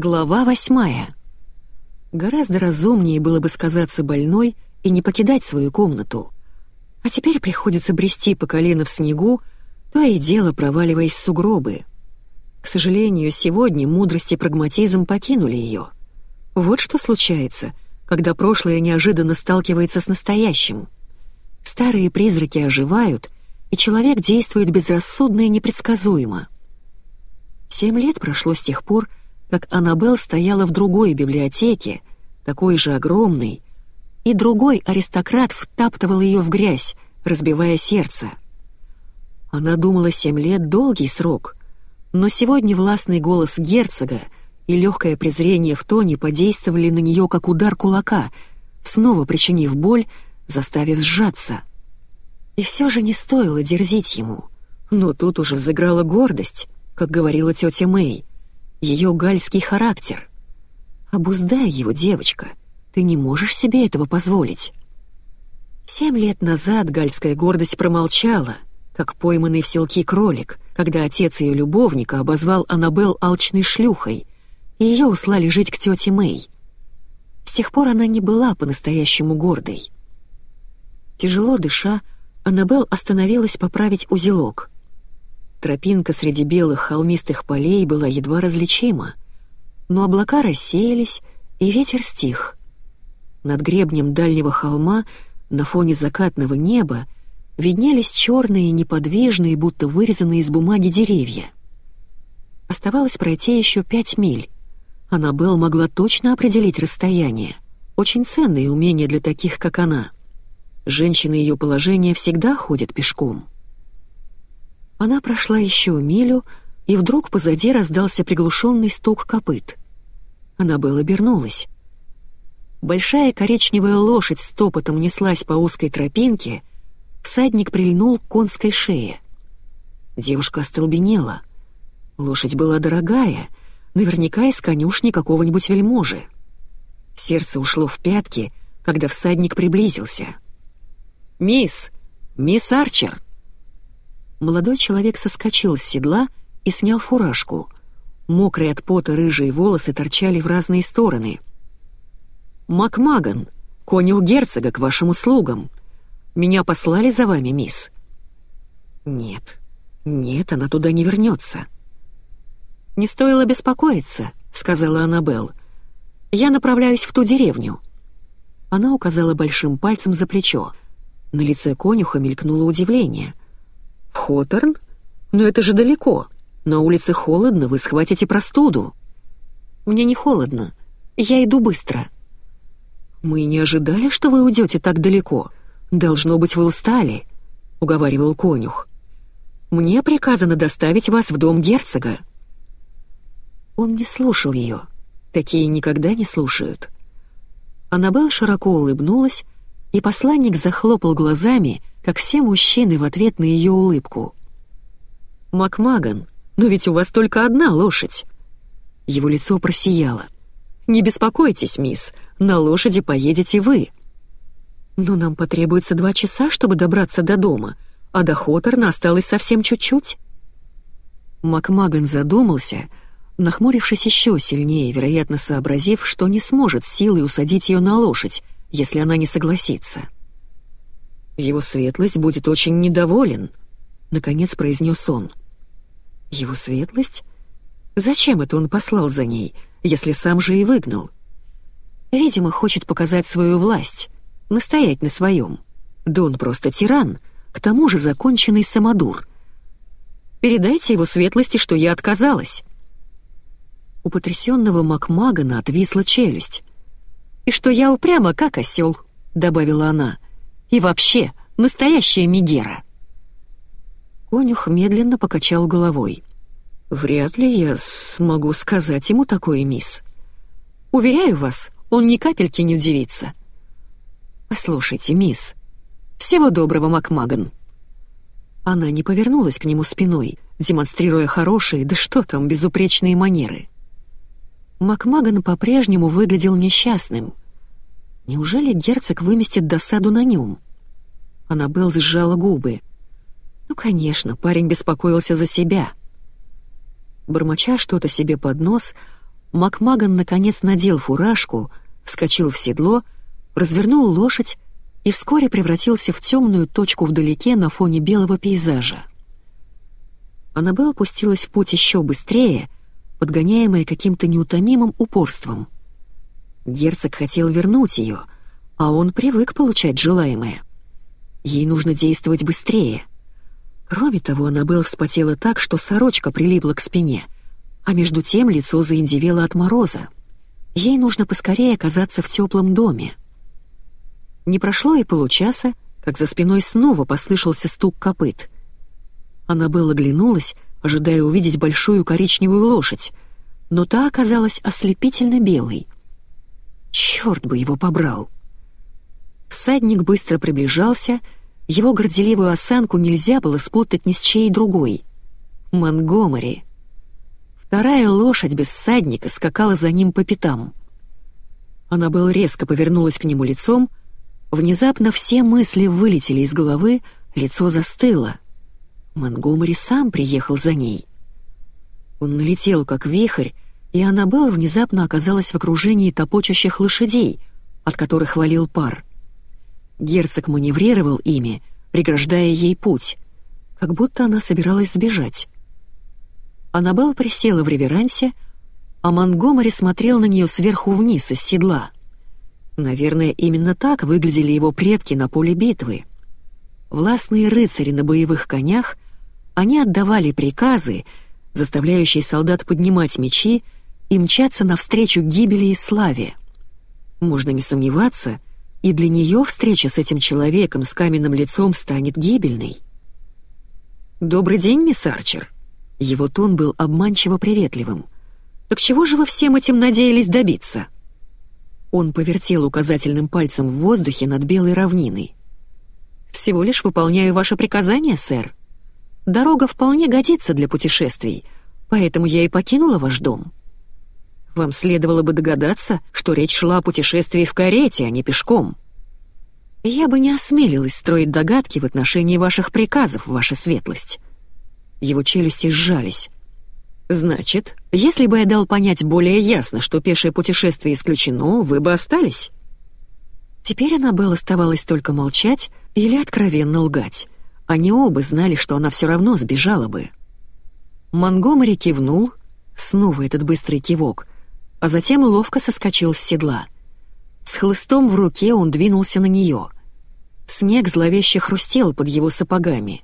Глава восьмая. Гораздо разумнее было бы сказаться больной и не покидать свою комнату. А теперь приходится брести по колено в снегу, то и дело проваливаясь в сугробы. К сожалению, сегодня мудрость и прагматизм покинули ее. Вот что случается, когда прошлое неожиданно сталкивается с настоящим. Старые призраки оживают, и человек действует безрассудно и непредсказуемо. Семь лет прошло с тех пор, как Аннабелл стояла в другой библиотеке, такой же огромной, и другой аристократ втаптывал ее в грязь, разбивая сердце. Она думала семь лет — долгий срок, но сегодня властный голос герцога и легкое презрение в тоне подействовали на нее как удар кулака, снова причинив боль, заставив сжаться. И все же не стоило дерзить ему. Но тут уже взыграла гордость, как говорила тетя Мэй, ее гальский характер. Обуздай его, девочка, ты не можешь себе этого позволить. Семь лет назад гальская гордость промолчала, как пойманный в селки кролик, когда отец ее любовника обозвал Аннабел алчной шлюхой, и ее услали жить к тете Мэй. С тех пор она не была по-настоящему гордой. Тяжело дыша, Аннабел остановилась поправить узелок — Тропинка среди белых холмистых полей была едва различима, но облака рассеялись, и ветер стих. Над гребнем дальнего холма, на фоне закатного неба, виднелись черные, неподвижные, будто вырезанные из бумаги деревья. Оставалось пройти еще пять миль. Аннабелл могла точно определить расстояние. Очень ценное умение для таких, как она. Женщины ее положения всегда ходят пешком. Она прошла еще милю, и вдруг позади раздался приглушенный стук копыт. Она была обернулась. Большая коричневая лошадь с топотом неслась по узкой тропинке, всадник прильнул к конской шее. Девушка остолбенела. Лошадь была дорогая, наверняка из конюшни какого-нибудь вельможи. Сердце ушло в пятки, когда всадник приблизился. «Мисс! Мисс Арчер!» Молодой человек соскочил с седла и снял фуражку. Мокрые от пота рыжие волосы торчали в разные стороны. «Макмаган, конюх герцога к вашим услугам. Меня послали за вами, мисс?» «Нет, нет, она туда не вернется». «Не стоило беспокоиться», — сказала Аннабелл. «Я направляюсь в ту деревню». Она указала большим пальцем за плечо. На лице конюха мелькнуло удивление. Хоторн? Но это же далеко. На улице холодно, вы схватите простуду». «Мне не холодно. Я иду быстро». «Мы не ожидали, что вы уйдете так далеко. Должно быть, вы устали», — уговаривал конюх. «Мне приказано доставить вас в дом герцога». Он не слушал ее. Такие никогда не слушают. Аннабелл широко улыбнулась, и посланник захлопал глазами, как все мужчины в ответ на ее улыбку. «Макмаган, но ведь у вас только одна лошадь!» Его лицо просияло. «Не беспокойтесь, мисс, на лошади поедете вы». «Но нам потребуется два часа, чтобы добраться до дома, а до Хоторна осталось совсем чуть-чуть». Макмаган задумался, нахмурившись еще сильнее, вероятно, сообразив, что не сможет силой усадить ее на лошадь, если она не согласится. «Его светлость будет очень недоволен», — наконец произнес он. «Его светлость? Зачем это он послал за ней, если сам же и выгнал? Видимо, хочет показать свою власть, настоять на своем. Да он просто тиран, к тому же законченный самодур. Передайте его светлости, что я отказалась». У потрясенного Макмагана отвисла челюсть. «И что я упряма, как осел», — добавила она, — и вообще, настоящая Мегера!» Конюх медленно покачал головой. «Вряд ли я смогу сказать ему такое, мисс. Уверяю вас, он ни капельки не удивится. Послушайте, мисс, всего доброго, Макмаган». Она не повернулась к нему спиной, демонстрируя хорошие, да что там, безупречные манеры. Макмаган по-прежнему выглядел несчастным — Неужели герцог выместит досаду на нем? Аннабелл сжала губы. Ну, конечно, парень беспокоился за себя. Бормоча что-то себе под нос, Макмаган наконец надел фуражку, вскочил в седло, развернул лошадь и вскоре превратился в темную точку вдалеке на фоне белого пейзажа. Аннабелл пустилась в путь еще быстрее, подгоняемая каким-то неутомимым упорством. Герцог хотел вернуть ее, а он привык получать желаемое. Ей нужно действовать быстрее. Кроме того, Аннабелл вспотела так, что сорочка прилипла к спине, а между тем лицо заиндевело от мороза. Ей нужно поскорее оказаться в теплом доме. Не прошло и получаса, как за спиной снова послышался стук копыт. Было оглянулась, ожидая увидеть большую коричневую лошадь, но та оказалась ослепительно белой. Черт бы его побрал! Всадник быстро приближался, его горделивую осанку нельзя было спутать ни с чьей другой. Монгомери. Вторая лошадь без всадника скакала за ним по пятам. Она был резко повернулась к нему лицом, внезапно все мысли вылетели из головы, лицо застыло — Монгомери сам приехал за ней. Он налетел, как вихрь, и Аннабелл внезапно оказалась в окружении топочущих лошадей, от которых валил пар. Герцог маневрировал ими, преграждая ей путь, как будто она собиралась сбежать. Аннабелл присела в реверансе, а Монгомери смотрел на нее сверху вниз из седла. Наверное, именно так выглядели его предки на поле битвы. Властные рыцари на боевых конях — они отдавали приказы, заставляющие солдат поднимать мечи и мчаться навстречу гибели и славе. Можно не сомневаться, и для нее встреча с этим человеком с каменным лицом станет гибельной. «Добрый день, мисс Арчер». Его тон был обманчиво приветливым. «Так чего же вы всем этим надеялись добиться?» Он повертел указательным пальцем в воздухе над белой равниной. «Всего лишь выполняю ваше приказание, сэр. Дорога вполне годится для путешествий, поэтому я и покинула ваш дом. Вам следовало бы догадаться, что речь шла о путешествии в карете, а не пешком. Я бы не осмелилась строить догадки в отношении ваших приказов, ваша светлость. Его челюсти сжались. Значит, если бы я дал понять более ясно, что пешее путешествие исключено, вы бы остались? Теперь Аннабелл оставалось только молчать или откровенно лгать. Они оба знали, что она все равно сбежала бы. Монгомери кивнул, снова этот быстрый кивок, а затем ловко соскочил с седла. С хлыстом в руке он двинулся на нее. Снег зловеще хрустел под его сапогами.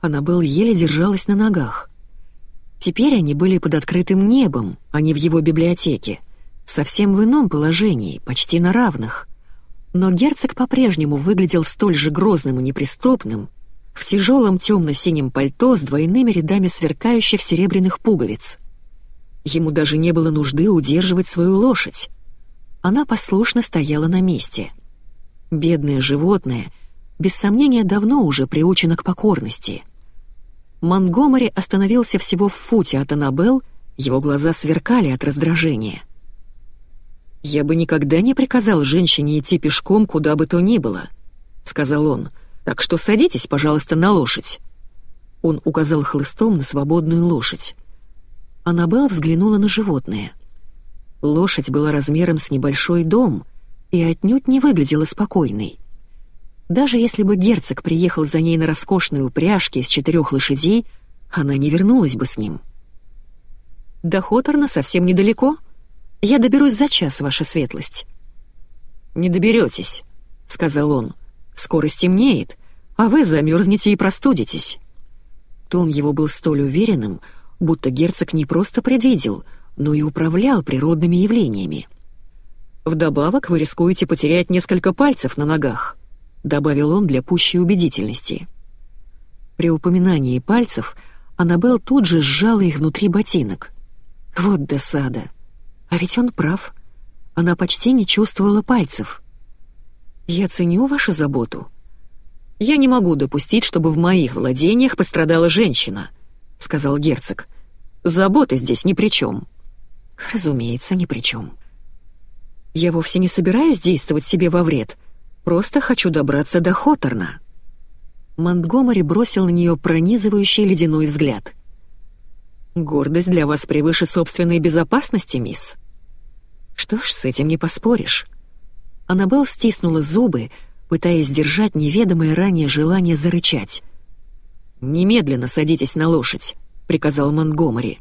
Аннабелл еле держалась на ногах. Теперь они были под открытым небом, а не в его библиотеке, совсем в ином положении, почти на равных. Но герцог по-прежнему выглядел столь же грозным и неприступным, в тяжелом темно-синем пальто с двойными рядами сверкающих серебряных пуговиц. Ему даже не было нужды удерживать свою лошадь. Она послушно стояла на месте. Бедное животное, без сомнения, давно уже приучено к покорности. Монгомери остановился всего в футе от Аннабелл, его глаза сверкали от раздражения. «Я бы никогда не приказал женщине идти пешком, куда бы то ни было», — сказал он, — так что садитесь, пожалуйста, на лошадь». Он указал хлыстом на свободную лошадь. Аннабелл взглянула на животное. Лошадь была размером с небольшой дом и отнюдь не выглядела спокойной. Даже если бы герцог приехал за ней на роскошной упряжке из четырех лошадей, она не вернулась бы с ним. «До Хоторна совсем недалеко. Я доберусь за час, ваша светлость». «Не доберетесь», — сказал он. Скоро стемнеет, а вы замерзнете и простудитесь». Тон его был столь уверенным, будто герцог не просто предвидел, но и управлял природными явлениями. «Вдобавок вы рискуете потерять несколько пальцев на ногах», — добавил он для пущей убедительности. При упоминании пальцев Аннабелл тут же сжала их внутри ботинок. Вот досада. А ведь он прав. Она почти не чувствовала пальцев. «Я ценю вашу заботу. Я не могу допустить, чтобы в моих владениях пострадала женщина», — сказал герцог. «Забота здесь ни при чем». «Разумеется, ни при чем. Я вовсе не собираюсь действовать себе во вред, просто хочу добраться до Хоторна». Монтгомери бросил на нее пронизывающий ледяной взгляд. Гордость для вас превыше собственной безопасности, мисс. Что ж, с этим не поспоришь. Аннабелл стиснула зубы, пытаясь сдержать неведомое ранее желание зарычать. «Немедленно садитесь на лошадь», — приказал Монгомери.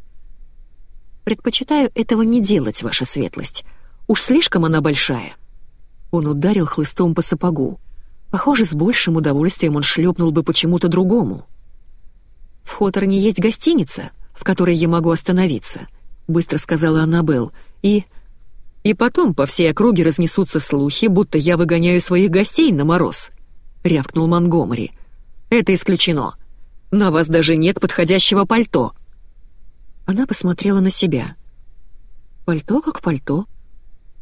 «Предпочитаю этого не делать, ваша светлость. Уж слишком она большая». Он ударил хлыстом по сапогу. Похоже, с большим удовольствием он шлепнул бы почему-то другому. «В Хоторне есть гостиница, в которой я могу остановиться», — быстро сказала Аннабелл, «и...» «И потом по всей округе разнесутся слухи, будто я выгоняю своих гостей на мороз», — рявкнул Монгомери. «Это исключено. На вас даже нет подходящего пальто». Она посмотрела на себя. «Пальто как пальто.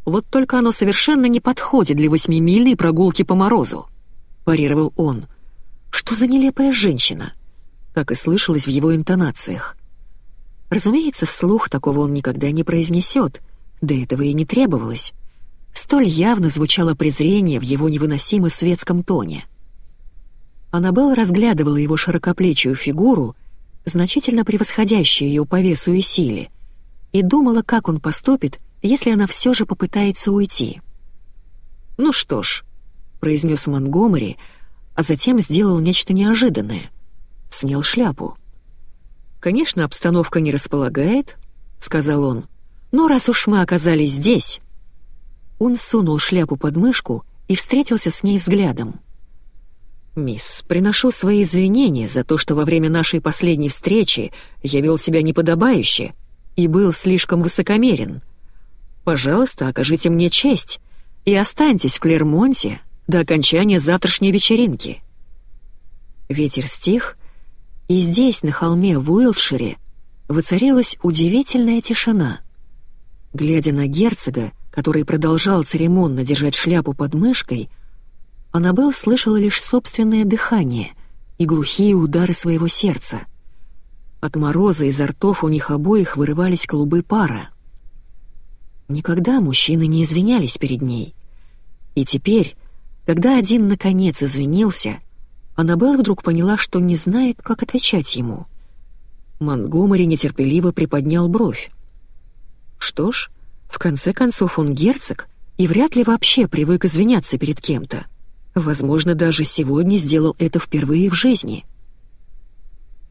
Вот только оно совершенно не подходит для восьмимильной прогулки по морозу», — парировал он. «Что за нелепая женщина?» Так и слышалось в его интонациях. Разумеется, вслух такого он никогда не произнесет, да этого и не требовалось. Столь явно звучало презрение в его невыносимо светском тоне. Аннабелл разглядывала его широкоплечую фигуру, значительно превосходящую ее по весу и силе, и думала, как он поступит, если она все же попытается уйти. «Ну что ж», — произнес Монгомери, а затем сделал нечто неожиданное. Снял шляпу. «Конечно, обстановка не располагает», — сказал он. «Но раз уж мы оказались здесь...» Он сунул шляпу под мышку и встретился с ней взглядом. «Мисс, приношу свои извинения за то, что во время нашей последней встречи я вел себя неподобающе и был слишком высокомерен. Пожалуйста, окажите мне честь и останьтесь в Клермонте до окончания завтрашней вечеринки». Ветер стих, и здесь, на холме в Уилтшире, воцарилась удивительная тишина. Глядя на герцога, который продолжал церемонно держать шляпу под мышкой, Аннабелл слышала лишь собственное дыхание и глухие удары своего сердца. От мороза изо ртов у них обоих вырывались клубы пара. Никогда мужчины не извинялись перед ней. И теперь, когда один наконец извинился, Аннабелл вдруг поняла, что не знает, как отвечать ему. Монгомери нетерпеливо приподнял бровь. Что ж, в конце концов он герцог и вряд ли вообще привык извиняться перед кем-то. Возможно, даже сегодня сделал это впервые в жизни.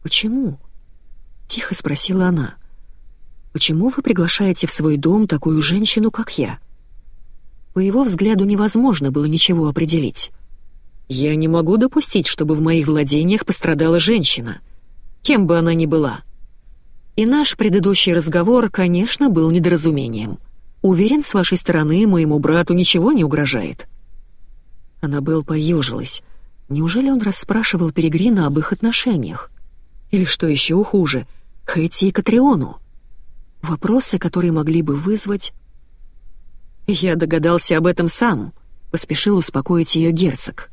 «Почему?» — тихо спросила она. «Почему вы приглашаете в свой дом такую женщину, как я?» По его взгляду невозможно было ничего определить. Я не могу допустить, чтобы в моих владениях пострадала женщина, кем бы она ни была. И наш предыдущий разговор, конечно, был недоразумением. Уверен, с вашей стороны моему брату ничего не угрожает». Аннабелл поежилась. Неужели он расспрашивал Перегрина об их отношениях? Или, что еще хуже, Хэти и Катриону? Вопросы, которые могли бы вызвать... «Я догадался об этом сам», — поспешил успокоить ее герцог.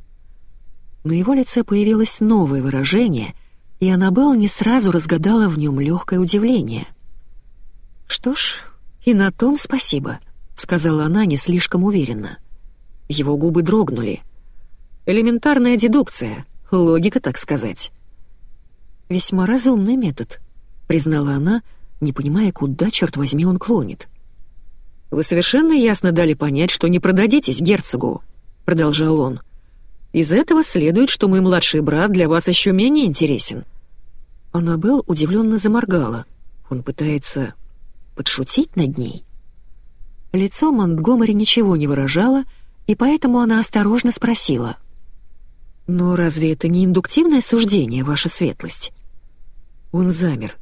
На его лице появилось новое выражение, и Аннабелл не сразу разгадала в нем легкое удивление. «Что ж, и на том спасибо», — сказала она не слишком уверенно. Его губы дрогнули. «Элементарная дедукция, логика, так сказать». «Весьма разумный метод», — признала она, не понимая, куда, черт возьми, он клонит. «Вы совершенно ясно дали понять, что не продадитесь герцогу», — продолжал он. Из этого следует, что мой младший брат для вас еще менее интересен». Аннабелл удивленно заморгала. Он пытается подшутить над ней. Лицо Монтгомери ничего не выражало, и поэтому она осторожно спросила. «Но разве это не индуктивное суждение, ваша светлость?» Он замер.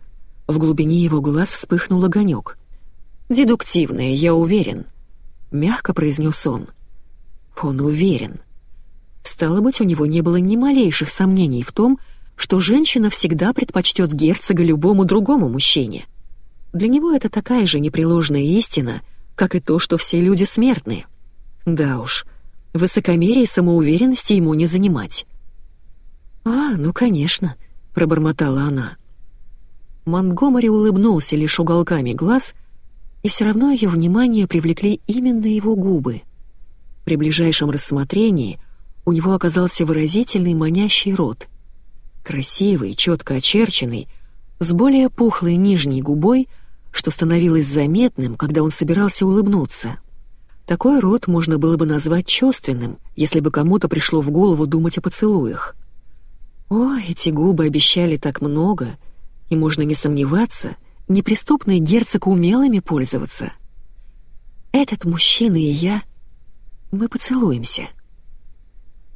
В глубине его глаз вспыхнул огонек. «Дедуктивное, я уверен», — мягко произнес он. «Он уверен». Стало быть, у него не было ни малейших сомнений в том, что женщина всегда предпочтет герцога любому другому мужчине. Для него это такая же непреложная истина, как и то, что все люди смертны. Да уж, высокомерие и самоуверенности ему не занимать. «А, ну, конечно», — пробормотала она. Монгомери улыбнулся лишь уголками глаз, и все равно ее внимание привлекли именно его губы. При ближайшем рассмотрении — у него оказался выразительный манящий рот. Красивый, четко очерченный, с более пухлой нижней губой, что становилось заметным, когда он собирался улыбнуться. Такой рот можно было бы назвать чувственным, если бы кому-то пришло в голову думать о поцелуях. О, эти губы обещали так много, и можно не сомневаться, неприступный герцог умел ими пользоваться. Этот мужчина и я, мы поцелуемся.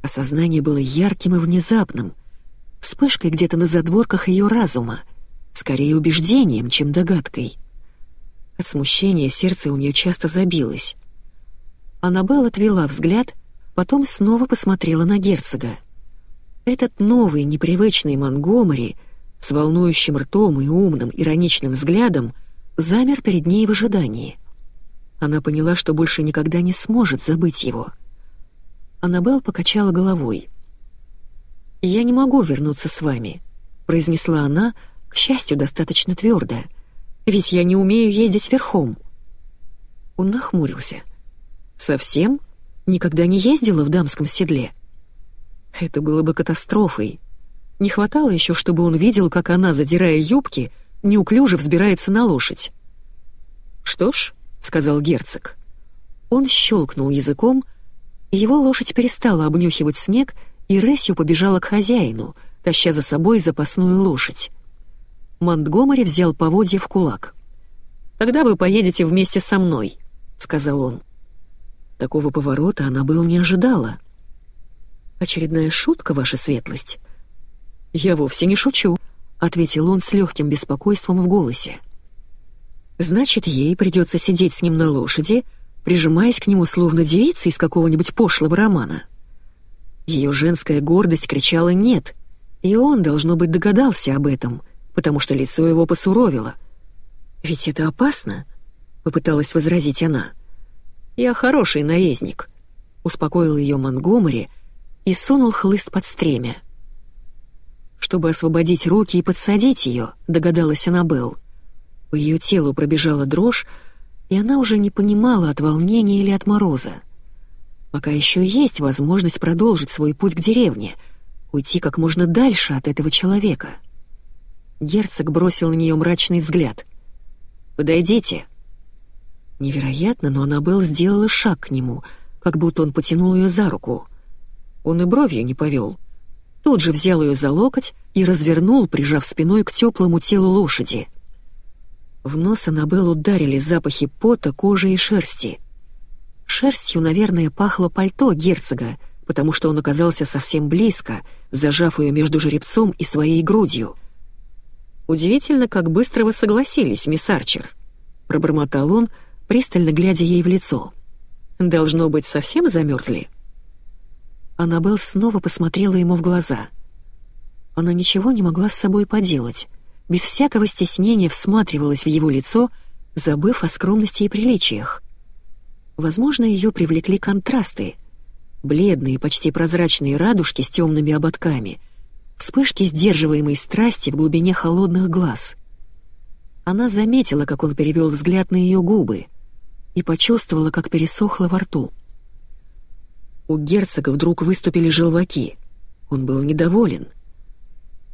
Осознание было ярким и внезапным, вспышкой где-то на задворках ее разума, скорее убеждением, чем догадкой. От смущения сердце у нее часто забилось. Аннабелл отвела взгляд, потом снова посмотрела на герцога. Этот новый, непривычный Монгомери с волнующим ртом и умным, ироничным взглядом замер перед ней в ожидании. Она поняла, что больше никогда не сможет забыть его. Аннабелл покачала головой. «Я не могу вернуться с вами», — произнесла она, к счастью, достаточно твердо. «Ведь я не умею ездить верхом». Он нахмурился. «Совсем? Никогда не ездила в дамском седле?» Это было бы катастрофой. Не хватало еще, чтобы он видел, как она, задирая юбки, неуклюже взбирается на лошадь. «Что ж», — сказал герцог. Он щелкнул языком, и его лошадь перестала обнюхивать снег и рысью побежала к хозяину, таща за собой запасную лошадь. Монтгомери взял поводья в кулак. «Тогда вы поедете вместе со мной», — сказал он. Такого поворота она был не ожидала. «Очередная шутка, ваша светлость?» «Я вовсе не шучу», — ответил он с легким беспокойством в голосе. «Значит, ей придется сидеть с ним на лошади, прижимаясь к нему словно девица из какого-нибудь пошлого романа». Ее женская гордость кричала «нет», и он, должно быть, догадался об этом, потому что лицо его посуровило. «Ведь это опасно», — попыталась возразить она. «Я хороший наездник», — успокоил ее Монгомери и сунул хлыст под стремя. Чтобы освободить руки и подсадить ее, догадалась Аннабелл. По ее телу пробежала дрожь, и она уже не понимала, от волнения или от мороза. Пока еще есть возможность продолжить свой путь к деревне, уйти как можно дальше от этого человека. Герцог бросил на нее мрачный взгляд. «Подойдите», Невероятно, но Аннабелл сделала шаг к нему, как будто он потянул ее за руку. Он и бровью не повел. Тут же взял ее за локоть и развернул, прижав спиной к теплому телу лошади. В нос Аннабелл ударили запахи пота, кожи и шерсти. Шерстью, наверное, пахло пальто герцога, потому что он оказался совсем близко, зажав ее между жеребцом и своей грудью. «Удивительно, как быстро вы согласились, мисс Арчер», — пробормотал он, — пристально глядя ей в лицо. «Должно быть, совсем замерзли?» Аннабелл снова посмотрела ему в глаза. Она ничего не могла с собой поделать, без всякого стеснения всматривалась в его лицо, забыв о скромности и приличиях. Возможно, ее привлекли контрасты. Бледные, почти прозрачные радужки с темными ободками, вспышки сдерживаемой страсти в глубине холодных глаз. Она заметила, как он перевел взгляд на ее губы — и почувствовала, как пересохло во рту. У герцога вдруг выступили желваки. Он был недоволен.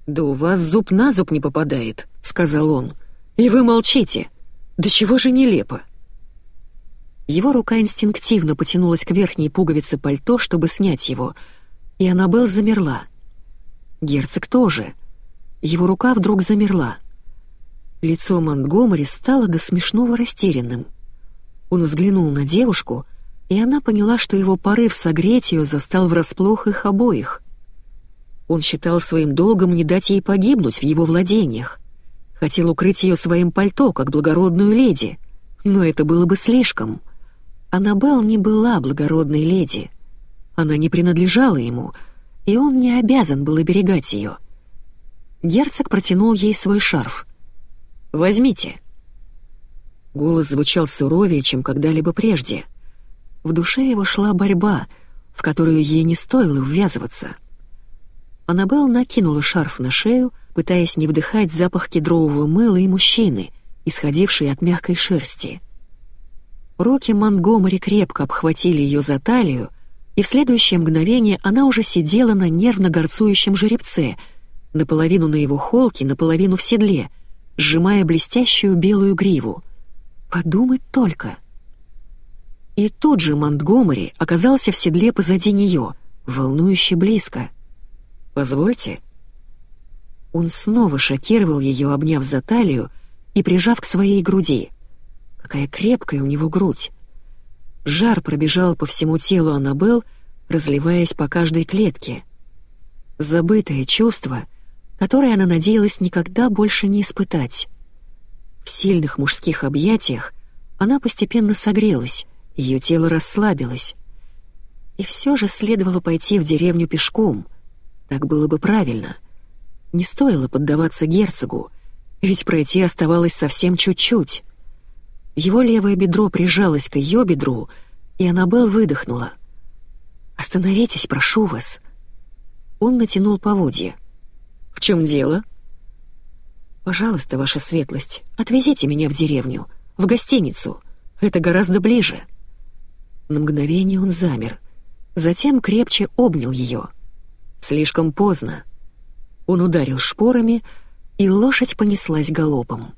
«Да у вас зуб на зуб не попадает», — сказал он. «И вы молчите. Да чего же нелепо?» Его рука инстинктивно потянулась к верхней пуговице пальто, чтобы снять его, и Аннабелл замерла. Герцог тоже. Его рука вдруг замерла. Лицо Монтгомери стало до смешного растерянным. Он взглянул на девушку, и она поняла, что его порыв согреть ее застал врасплох их обоих. Он считал своим долгом не дать ей погибнуть в его владениях. Хотел укрыть ее своим пальто, как благородную леди. Но это было бы слишком. Аннабелл не была благородной леди. Она не принадлежала ему, и он не обязан был оберегать ее. Герцог протянул ей свой шарф. «Возьмите». Голос звучал суровее, чем когда-либо прежде. В душе его шла борьба, в которую ей не стоило ввязываться. Аннабелл накинула шарф на шею, пытаясь не вдыхать запах кедрового мыла и мужчины, исходивший от мягкой шерсти. Руки Монгомери крепко обхватили ее за талию, и в следующее мгновение она уже сидела на нервно горцующем жеребце, наполовину на его холке, наполовину в седле, сжимая блестящую белую гриву. Подумать только. И тут же Монтгомери оказался в седле позади нее, волнующе близко. «Позвольте». Он снова шокировал ее, обняв за талию и прижав к своей груди. Какая крепкая у него грудь. Жар пробежал по всему телу Аннабелл, разливаясь по каждой клетке. Забытое чувство, которое она надеялась никогда больше не испытать. В сильных мужских объятиях она постепенно согрелась, ее тело расслабилось. И все же следовало пойти в деревню пешком. Так было бы правильно. Не стоило поддаваться герцогу, ведь пройти оставалось совсем чуть-чуть. Его левое бедро прижалось к ее бедру, и Аннабелл выдохнула. «Остановитесь, прошу вас». Он натянул поводья. «В чем дело?» «Пожалуйста, ваша светлость, отвезите меня в деревню, в гостиницу. Это гораздо ближе». На мгновение он замер, затем крепче обнял ее. Слишком поздно. Он ударил шпорами, и лошадь понеслась галопом.